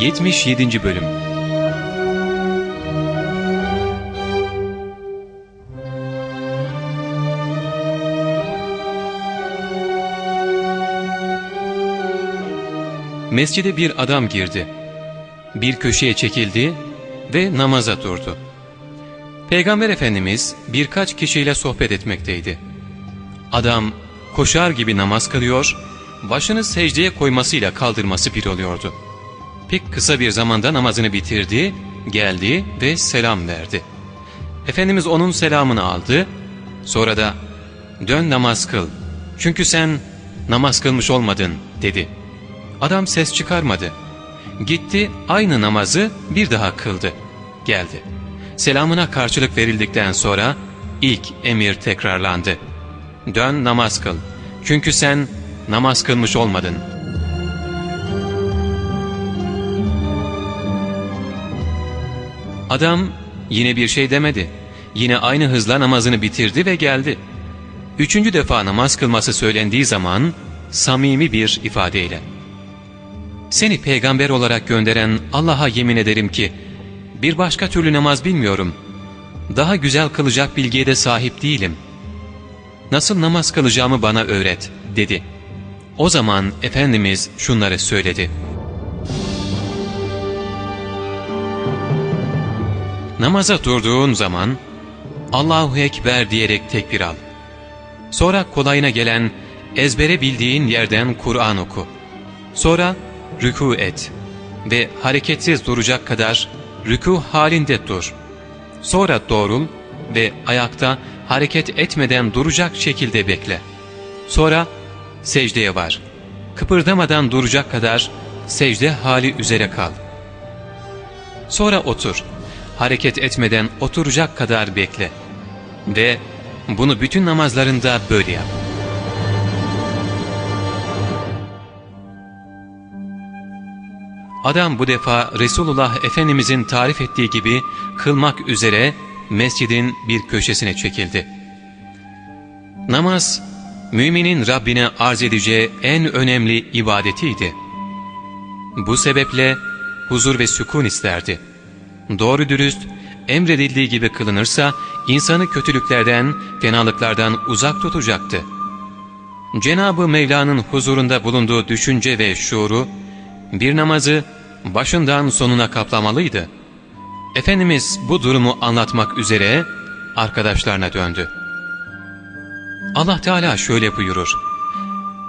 77. Bölüm Mescide bir adam girdi. Bir köşeye çekildi ve namaza durdu. Peygamber Efendimiz birkaç kişiyle sohbet etmekteydi. Adam koşar gibi namaz kılıyor, başını secdeye koymasıyla kaldırması bir oluyordu. Pek kısa bir zamanda namazını bitirdi, geldi ve selam verdi. Efendimiz onun selamını aldı, sonra da ''Dön namaz kıl, çünkü sen namaz kılmış olmadın.'' dedi. Adam ses çıkarmadı. Gitti aynı namazı bir daha kıldı. Geldi. Selamına karşılık verildikten sonra ilk emir tekrarlandı. Dön namaz kıl. Çünkü sen namaz kılmış olmadın. Adam yine bir şey demedi. Yine aynı hızla namazını bitirdi ve geldi. Üçüncü defa namaz kılması söylendiği zaman samimi bir ifadeyle. Seni peygamber olarak gönderen Allah'a yemin ederim ki bir başka türlü namaz bilmiyorum. Daha güzel kılacak bilgiye de sahip değilim. Nasıl namaz kılacağımı bana öğret dedi. O zaman Efendimiz şunları söyledi. Namaza durduğun zaman Allahu Ekber diyerek tekbir al. Sonra kolayına gelen ezbere bildiğin yerden Kur'an oku. Sonra rükû et ve hareketsiz duracak kadar rükû halinde dur. Sonra doğrul ve ayakta hareket etmeden duracak şekilde bekle. Sonra secdeye var. Kıpırdamadan duracak kadar secde hali üzere kal. Sonra otur. Hareket etmeden oturacak kadar bekle. Ve bunu bütün namazlarında böyle yap. Adam bu defa Resulullah Efendimizin tarif ettiği gibi kılmak üzere mescidin bir köşesine çekildi. Namaz, müminin Rabbine arz edeceği en önemli ibadetiydi. Bu sebeple huzur ve sükun isterdi. Doğru dürüst, emredildiği gibi kılınırsa insanı kötülüklerden, fenalıklardan uzak tutacaktı. Cenab-ı Mevla'nın huzurunda bulunduğu düşünce ve şuuru, bir namazı başından sonuna kaplamalıydı. Efendimiz bu durumu anlatmak üzere arkadaşlarına döndü. Allah Teala şöyle buyurur.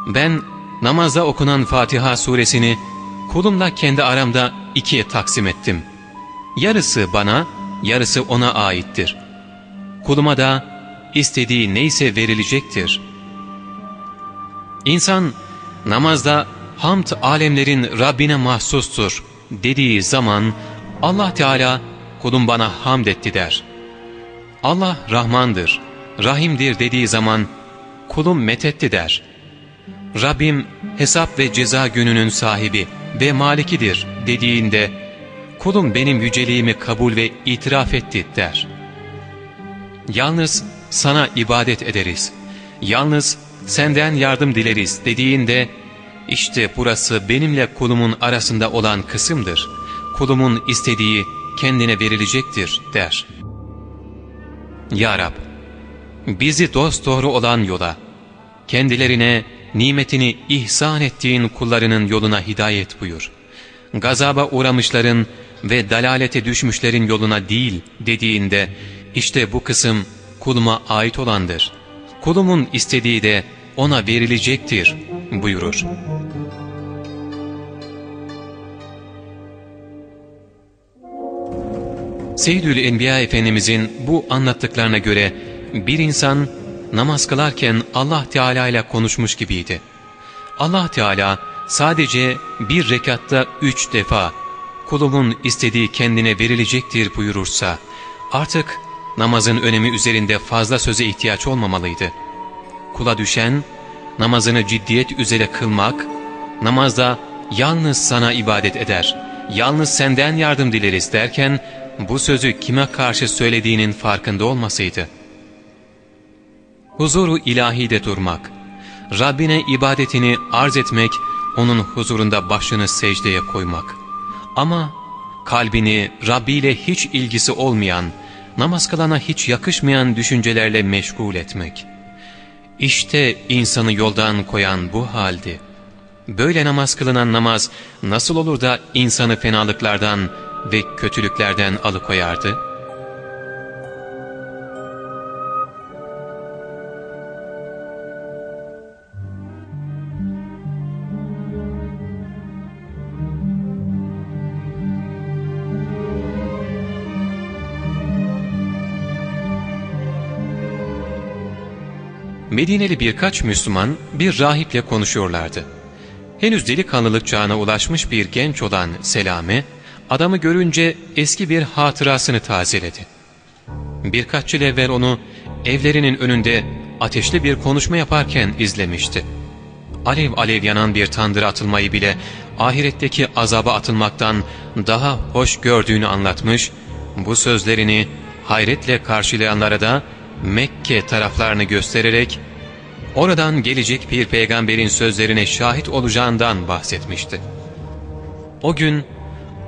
Ben namazda okunan Fatiha suresini kulumla kendi aramda ikiye taksim ettim. Yarısı bana, yarısı ona aittir. Kuluma da istediği neyse verilecektir. İnsan namazda hamd alemlerin Rabbine mahsustur dediği zaman Allah Teala kulum bana hamd etti der. Allah Rahmandır, Rahimdir dediği zaman kulum methetti der. Rabbim hesap ve ceza gününün sahibi ve malikidir dediğinde kulum benim yüceliğimi kabul ve itiraf etti der. Yalnız sana ibadet ederiz, yalnız senden yardım dileriz dediğinde işte burası benimle kulumun arasında olan kısımdır. Kulumun istediği kendine verilecektir der. Ya Rab, bizi dosdoğru olan yola, kendilerine nimetini ihsan ettiğin kullarının yoluna hidayet buyur. Gazaba uğramışların ve dalalete düşmüşlerin yoluna değil dediğinde, işte bu kısım kuluma ait olandır. Kulumun istediği de ona verilecektir buyurur. Seyyidül Enbiya Efendimizin bu anlattıklarına göre bir insan namaz kılarken Allah Teala ile konuşmuş gibiydi. Allah Teala sadece bir rekatta üç defa kulumun istediği kendine verilecektir buyurursa artık namazın önemi üzerinde fazla söze ihtiyaç olmamalıydı. Kula düşen namazını ciddiyet üzere kılmak, namazda yalnız sana ibadet eder, yalnız senden yardım dileriz derken bu sözü kime karşı söylediğinin farkında olmasıydı. Huzuru ilahide durmak, Rabbine ibadetini arz etmek, onun huzurunda başını secdeye koymak, Ama kalbini Rabbi ile hiç ilgisi olmayan, namaz kılana hiç yakışmayan düşüncelerle meşgul etmek. İşte insanı yoldan koyan bu haldi. Böyle namaz kılınan namaz nasıl olur da insanı fenalıklardan ve kötülüklerden alıkoyardı?'' Medineli birkaç Müslüman bir rahiple konuşuyorlardı. Henüz delikanlılık çağına ulaşmış bir genç olan Selame, adamı görünce eski bir hatırasını tazeledi. Birkaç yıl evvel onu evlerinin önünde ateşli bir konuşma yaparken izlemişti. Alev alev yanan bir tandıra atılmayı bile ahiretteki azaba atılmaktan daha hoş gördüğünü anlatmış, bu sözlerini hayretle karşılayanlara da Mekke taraflarını göstererek oradan gelecek bir peygamberin sözlerine şahit olacağından bahsetmişti. O gün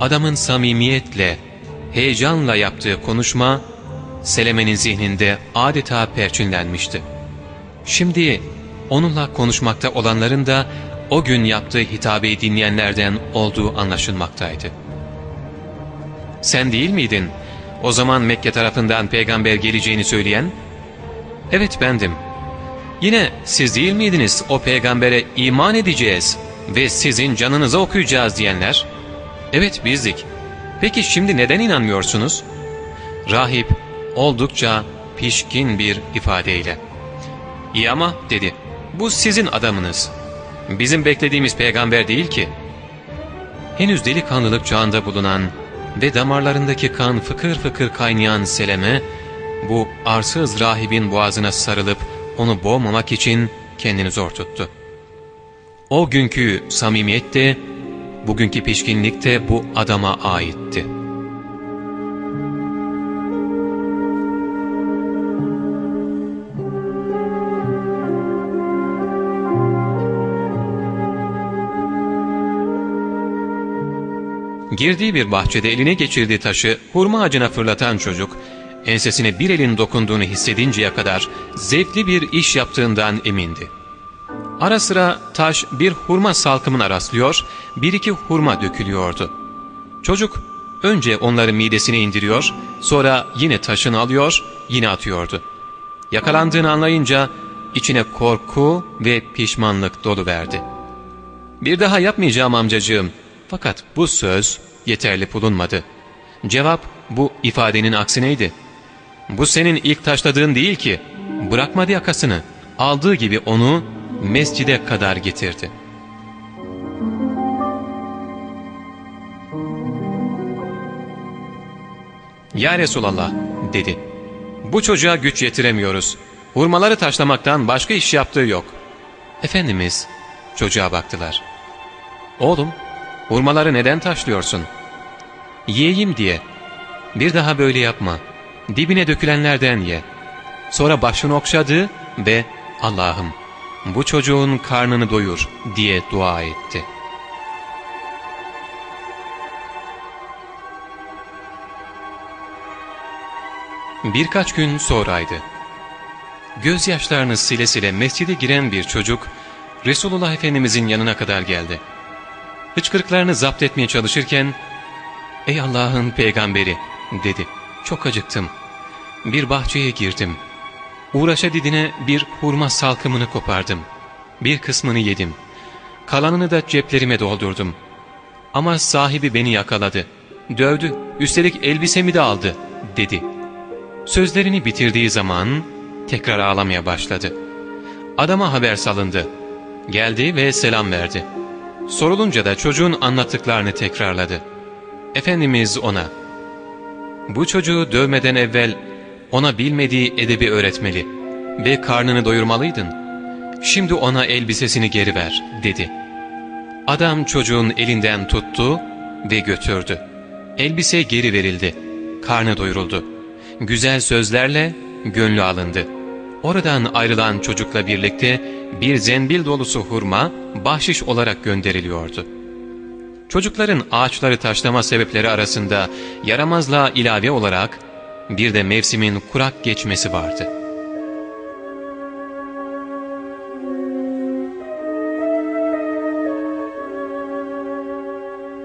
adamın samimiyetle, heyecanla yaptığı konuşma Seleme'nin zihninde adeta perçinlenmişti. Şimdi onunla konuşmakta olanların da o gün yaptığı hitabeyi dinleyenlerden olduğu anlaşılmaktaydı. ''Sen değil miydin o zaman Mekke tarafından peygamber geleceğini söyleyen?'' Evet bendim. Yine siz değil miydiniz o peygambere iman edeceğiz ve sizin canınıza okuyacağız diyenler? Evet bizdik. Peki şimdi neden inanmıyorsunuz? Rahip oldukça pişkin bir ifadeyle. İyi ama dedi bu sizin adamınız. Bizim beklediğimiz peygamber değil ki. Henüz delikanlılık çağında bulunan ve damarlarındaki kan fıkır fıkır kaynayan Seleme bu arsız rahibin boğazına sarılıp onu boğmamak için kendini zor tuttu. O günkü samimiyet de, bugünkü pişkinlik de bu adama aitti. Girdiği bir bahçede eline geçirdiği taşı hurma ağacına fırlatan çocuk, ensesine bir elin dokunduğunu hissedinceye kadar zevkli bir iş yaptığından emindi. Ara sıra taş bir hurma salkımına rastlıyor, bir iki hurma dökülüyordu. Çocuk önce onları midesine indiriyor, sonra yine taşını alıyor, yine atıyordu. Yakalandığını anlayınca içine korku ve pişmanlık dolu verdi. Bir daha yapmayacağım amcacığım. Fakat bu söz yeterli bulunmadı. Cevap bu ifadenin aksineydi. Bu senin ilk taşladığın değil ki. Bırakmadı yakasını. Aldığı gibi onu mescide kadar getirdi. ''Ya Resulallah'' dedi. ''Bu çocuğa güç yetiremiyoruz. Hurmaları taşlamaktan başka iş yaptığı yok.'' Efendimiz çocuğa baktılar. ''Oğlum, hurmaları neden taşlıyorsun?'' ''Yiyeyim diye. Bir daha böyle yapma.'' Dibine dökülenlerden ye. Sonra başını okşadı ve Allah'ım bu çocuğun karnını doyur diye dua etti. Birkaç gün sonraydı. Gözyaşlarını sile sile mescide giren bir çocuk Resulullah Efendimizin yanına kadar geldi. Hıçkırıklarını zapt etmeye çalışırken ''Ey Allah'ın peygamberi'' dedi. Çok acıktım. Bir bahçeye girdim. Uğraşa didine bir hurma salkımını kopardım. Bir kısmını yedim. Kalanını da ceplerime doldurdum. Ama sahibi beni yakaladı. Dövdü, üstelik elbisemi de aldı, dedi. Sözlerini bitirdiği zaman tekrar ağlamaya başladı. Adama haber salındı. Geldi ve selam verdi. Sorulunca da çocuğun anlattıklarını tekrarladı. Efendimiz ona, bu çocuğu dövmeden evvel ona bilmediği edebi öğretmeli ve karnını doyurmalıydın. Şimdi ona elbisesini geri ver dedi. Adam çocuğun elinden tuttu ve götürdü. Elbise geri verildi. Karnı doyuruldu. Güzel sözlerle gönlü alındı. Oradan ayrılan çocukla birlikte bir zenbil dolusu hurma bahşiş olarak gönderiliyordu. Çocukların ağaçları taşlama sebepleri arasında yaramazlığa ilave olarak bir de mevsimin kurak geçmesi vardı.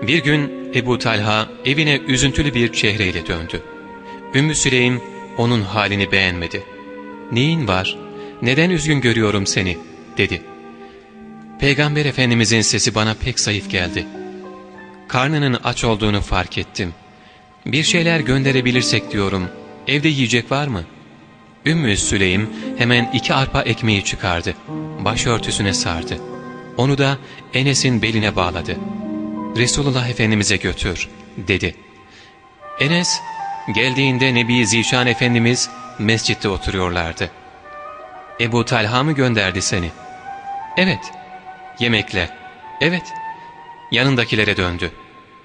Bir gün Ebu Talha evine üzüntülü bir çehreyle döndü. Ümmü Süleym onun halini beğenmedi. ''Neyin var? Neden üzgün görüyorum seni?'' dedi. Peygamber Efendimizin sesi bana pek zayıf geldi. Karnının aç olduğunu fark ettim. Bir şeyler gönderebilirsek diyorum. Evde yiyecek var mı? Ümmü Süleym hemen iki arpa ekmeği çıkardı. Başörtüsüne sardı. Onu da Enes'in beline bağladı. Resulullah Efendimiz'e götür dedi. Enes geldiğinde Nebi Zişan Efendimiz mescitte oturuyorlardı. Ebu Talha mı gönderdi seni? Evet. Yemekle. Evet. Yanındakilere döndü.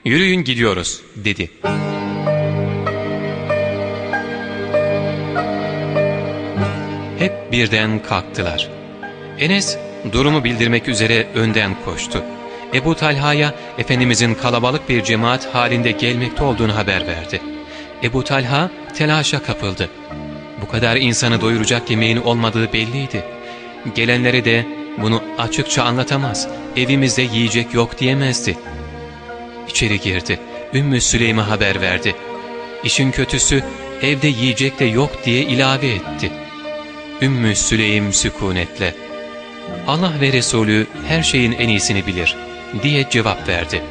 Yürüyün gidiyoruz dedi. Hep birden kalktılar. Enes durumu bildirmek üzere önden koştu. Ebu Talha'ya Efendimizin kalabalık bir cemaat halinde gelmekte olduğunu haber verdi. Ebu Talha telaşa kapıldı. Bu kadar insanı doyuracak yemeğin olmadığı belliydi. Gelenlere de bunu açıkça anlatamaz, evimizde yiyecek yok diyemezdi. İçeri girdi, Ümmü Süleym'e haber verdi. İşin kötüsü evde yiyecek de yok diye ilave etti. Ümmü Süleym sükunetle, Allah ve Resulü her şeyin en iyisini bilir diye cevap verdi.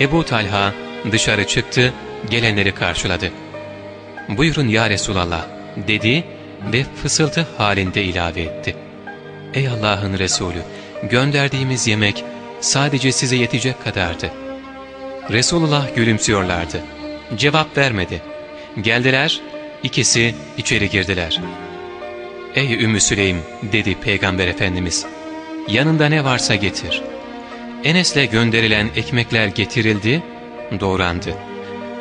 Ebu Talha dışarı çıktı, gelenleri karşıladı. ''Buyurun ya Resulallah'' dedi ve fısıltı halinde ilave etti. ''Ey Allah'ın Resulü, gönderdiğimiz yemek sadece size yetecek kadardı.'' Resulullah gülümsüyorlardı. Cevap vermedi. Geldiler, ikisi içeri girdiler. ''Ey Ümmü Süleym'' dedi Peygamber Efendimiz. ''Yanında ne varsa getir.'' Enes'le gönderilen ekmekler getirildi, doğrandı.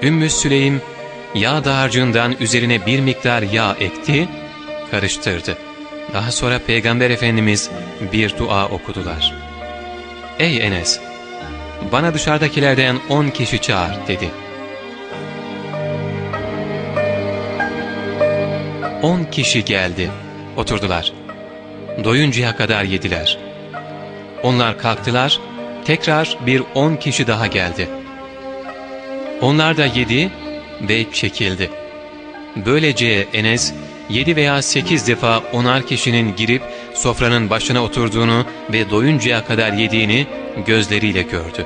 Ümmü Süleym yağ dağarcığından üzerine bir miktar yağ ekti, karıştırdı. Daha sonra Peygamber Efendimiz bir dua okudular. ''Ey Enes, bana dışarıdakilerden on kişi çağır.'' dedi. On kişi geldi, oturdular. Doyuncaya kadar yediler. Onlar kalktılar, tekrar bir on kişi daha geldi. Onlar da yedi ve çekildi. Böylece Enes yedi veya sekiz defa onar kişinin girip sofranın başına oturduğunu ve doyuncaya kadar yediğini gözleriyle gördü.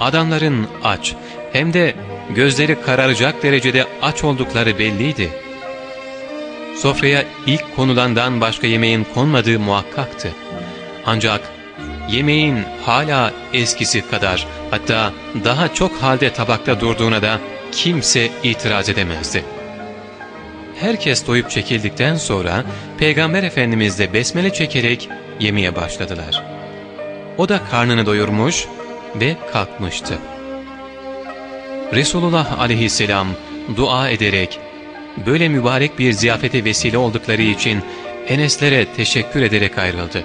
Adamların aç hem de gözleri kararacak derecede aç oldukları belliydi. Sofraya ilk konulandan başka yemeğin konmadığı muhakkaktı. Ancak yemeğin hala eskisi kadar hatta daha çok halde tabakta durduğuna da kimse itiraz edemezdi. Herkes doyup çekildikten sonra Peygamber Efendimiz de besmele çekerek yemeye başladılar. O da karnını doyurmuş ve kalkmıştı. Resulullah aleyhisselam dua ederek böyle mübarek bir ziyafete vesile oldukları için Eneslere teşekkür ederek ayrıldı.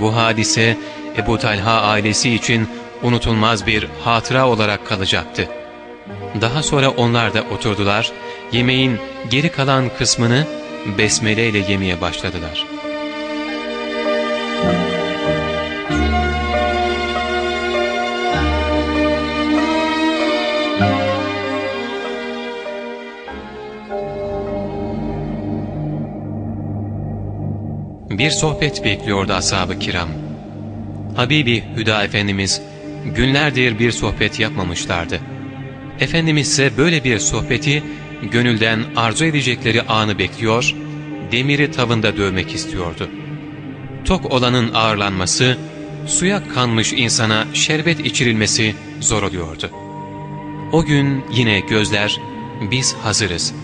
Bu hadise Ebu Talha ailesi için unutulmaz bir hatıra olarak kalacaktı. Daha sonra onlar da oturdular, yemeğin geri kalan kısmını besmele ile yemeye başladılar. Bir sohbet bekliyordu ashab-ı kiram. Habibi Hüda Efendimiz günlerdir bir sohbet yapmamışlardı. Efendimiz ise böyle bir sohbeti gönülden arzu edecekleri anı bekliyor, demiri tavında dövmek istiyordu. Tok olanın ağırlanması, suya kanmış insana şerbet içirilmesi zor oluyordu. O gün yine gözler, biz hazırız,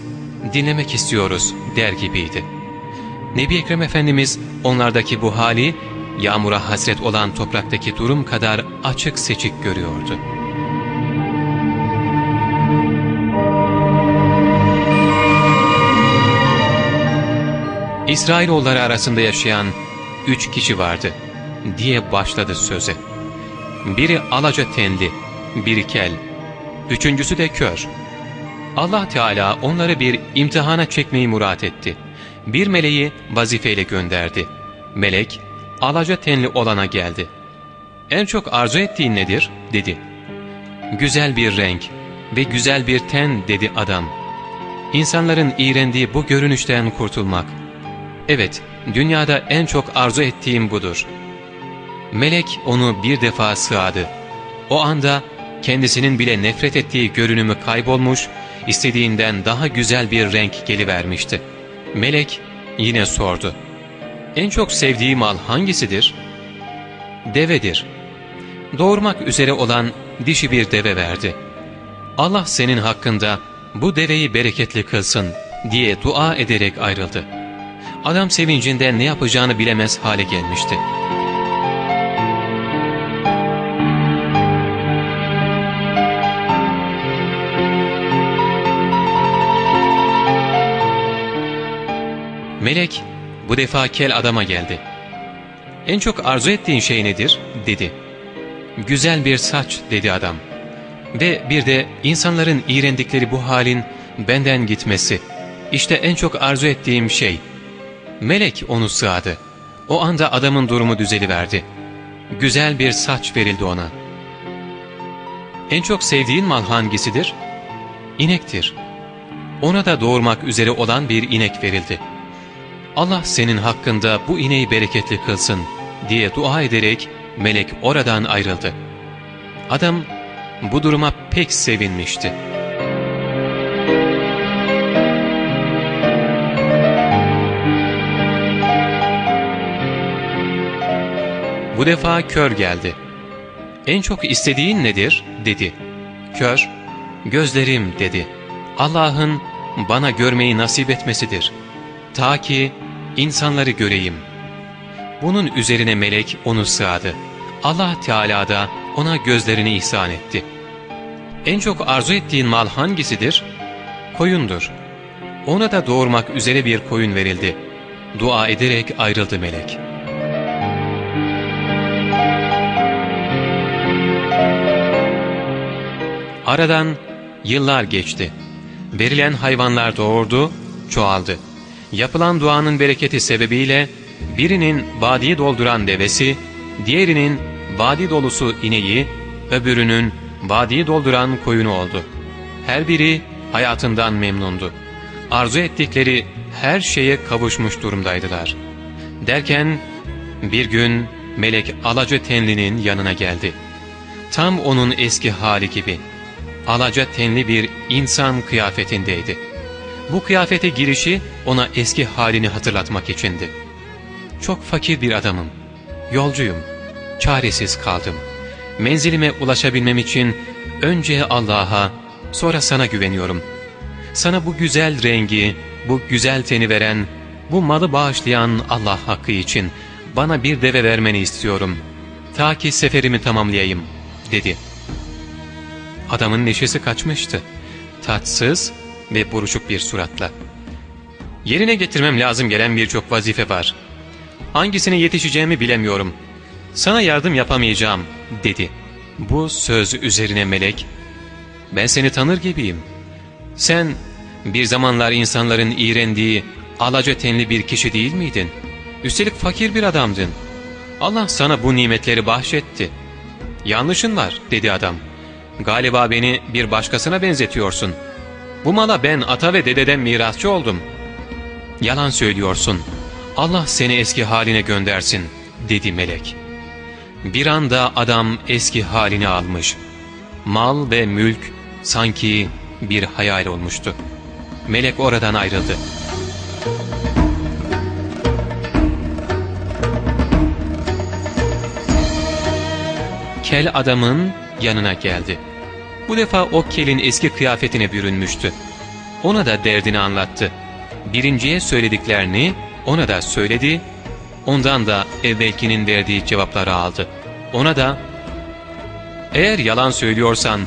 dinlemek istiyoruz der gibiydi. Nebi Ekrem Efendimiz onlardaki bu hali, yağmura hasret olan topraktaki durum kadar açık seçik görüyordu. İsrailoğulları arasında yaşayan üç kişi vardı diye başladı söze. Biri alaca tenli, biri kel, üçüncüsü de kör. Allah Teala onları bir imtihana çekmeyi murat etti. Bir meleği vazifeyle gönderdi. Melek, alaca tenli olana geldi. En çok arzu ettiğin nedir? dedi. Güzel bir renk ve güzel bir ten dedi adam. İnsanların iğrendiği bu görünüşten kurtulmak. Evet, dünyada en çok arzu ettiğim budur. Melek onu bir defa sığadı. O anda kendisinin bile nefret ettiği görünümü kaybolmuş, istediğinden daha güzel bir renk gelivermişti. Melek yine sordu. En çok sevdiği mal hangisidir? Devedir. Doğurmak üzere olan dişi bir deve verdi. Allah senin hakkında bu deveyi bereketli kılsın diye dua ederek ayrıldı. Adam sevincinden ne yapacağını bilemez hale gelmişti. Melek bu defa kel adama geldi. En çok arzu ettiğin şey nedir? dedi. Güzel bir saç dedi adam. Ve bir de insanların iğrendikleri bu halin benden gitmesi. İşte en çok arzu ettiğim şey. Melek onu sığadı. O anda adamın durumu düzeliverdi. Güzel bir saç verildi ona. En çok sevdiğin mal hangisidir? İnektir. Ona da doğurmak üzere olan bir inek verildi. Allah senin hakkında bu ineği bereketli kılsın diye dua ederek melek oradan ayrıldı. Adam bu duruma pek sevinmişti. Bu defa kör geldi. En çok istediğin nedir? dedi. Kör, gözlerim dedi. Allah'ın bana görmeyi nasip etmesidir. Ta ki insanları göreyim. Bunun üzerine melek onu sığadı. Allah Teala da ona gözlerini ihsan etti. En çok arzu ettiğin mal hangisidir? Koyundur. Ona da doğurmak üzere bir koyun verildi. Dua ederek ayrıldı melek. Aradan yıllar geçti. Verilen hayvanlar doğurdu, çoğaldı. Yapılan duanın bereketi sebebiyle birinin vadiyi dolduran devesi, diğerinin vadi dolusu ineği, öbürünün vadiyi dolduran koyunu oldu. Her biri hayatından memnundu. Arzu ettikleri her şeye kavuşmuş durumdaydılar. Derken bir gün melek alaca tenlinin yanına geldi. Tam onun eski hali gibi. Alaca tenli bir insan kıyafetindeydi. Bu kıyafete girişi ona eski halini hatırlatmak içindi. Çok fakir bir adamım. Yolcuyum. Çaresiz kaldım. Menzilime ulaşabilmem için önce Allah'a, sonra sana güveniyorum. Sana bu güzel rengi, bu güzel teni veren, bu malı bağışlayan Allah hakkı için bana bir deve vermeni istiyorum. Ta ki seferimi tamamlayayım, dedi. Adamın neşesi kaçmıştı. Tatsız ve buruşuk bir suratla. Yerine getirmem lazım gelen birçok vazife var. Hangisine yetişeceğimi bilemiyorum. Sana yardım yapamayacağım, dedi. Bu söz üzerine melek, ben seni tanır gibiyim. Sen bir zamanlar insanların iğrendiği, alaca tenli bir kişi değil miydin? Üstelik fakir bir adamdın. Allah sana bu nimetleri bahşetti. Yanlışın var, dedi adam. Galiba beni bir başkasına benzetiyorsun. Bu mala ben ata ve dededen mirasçı oldum. Yalan söylüyorsun. Allah seni eski haline göndersin, dedi melek. Bir anda adam eski halini almış. Mal ve mülk sanki bir hayal olmuştu. Melek oradan ayrıldı. Kel adamın yanına geldi. Bu defa o kelin eski kıyafetine bürünmüştü. Ona da derdini anlattı. Birinciye söylediklerini ona da söyledi, ondan da evvelkinin verdiği cevapları aldı. Ona da, ''Eğer yalan söylüyorsan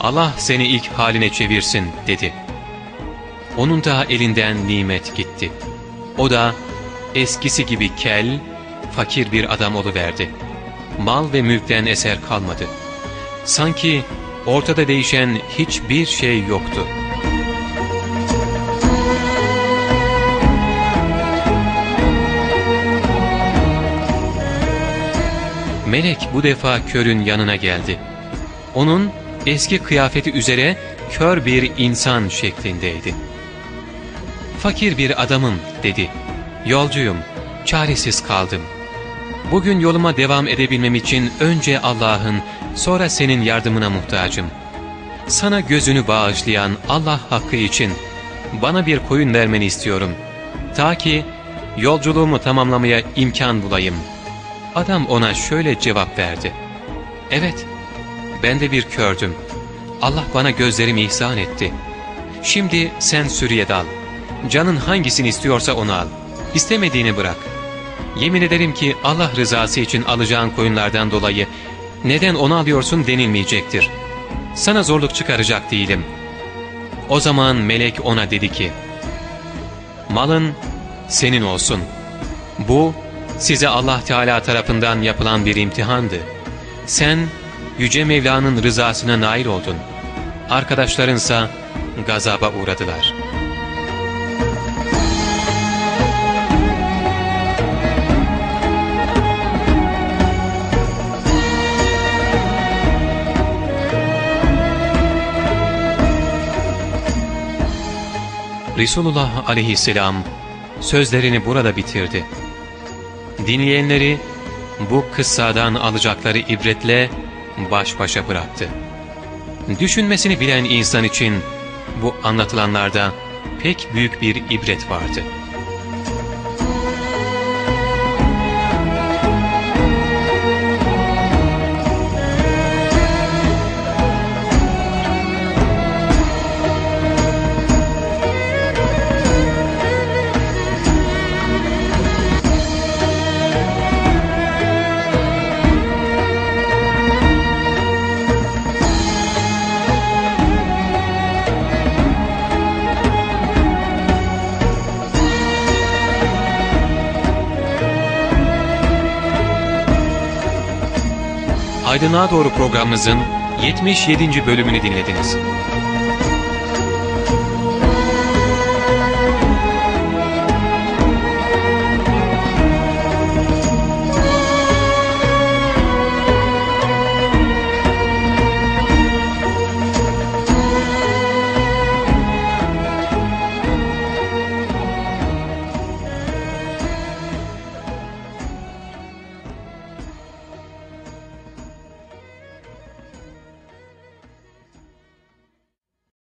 Allah seni ilk haline çevirsin.'' dedi. Onun da elinden nimet gitti. O da eskisi gibi kel, fakir bir adam oluverdi. mal ve mülkten eser kalmadı. Sanki ortada değişen hiçbir şey yoktu. Melek bu defa körün yanına geldi. Onun eski kıyafeti üzere kör bir insan şeklindeydi. Fakir bir adamım dedi. Yolcuyum, çaresiz kaldım. Bugün yoluma devam edebilmem için önce Allah'ın, sonra senin yardımına muhtacım. Sana gözünü bağışlayan Allah hakkı için bana bir koyun vermeni istiyorum. Ta ki yolculuğumu tamamlamaya imkan bulayım. Adam ona şöyle cevap verdi. Evet, ben de bir kördüm. Allah bana gözlerimi ihsan etti. Şimdi sen sürüye dal. Canın hangisini istiyorsa onu al. İstemediğini bırak. Yemin ederim ki Allah rızası için alacağın koyunlardan dolayı neden onu alıyorsun denilmeyecektir. Sana zorluk çıkaracak değilim. O zaman melek ona dedi ki, Malın senin olsun. Bu size Allah Teala tarafından yapılan bir imtihandı. Sen Yüce Mevla'nın rızasına nail oldun. Arkadaşlarınsa gazaba uğradılar. Resulullah aleyhisselam sözlerini burada bitirdi. Dinleyenleri bu kıssadan alacakları ibretle baş başa bıraktı. Düşünmesini bilen insan için bu anlatılanlarda pek büyük bir ibret vardı. Aydınlığa Doğru programımızın 77. bölümünü dinlediniz.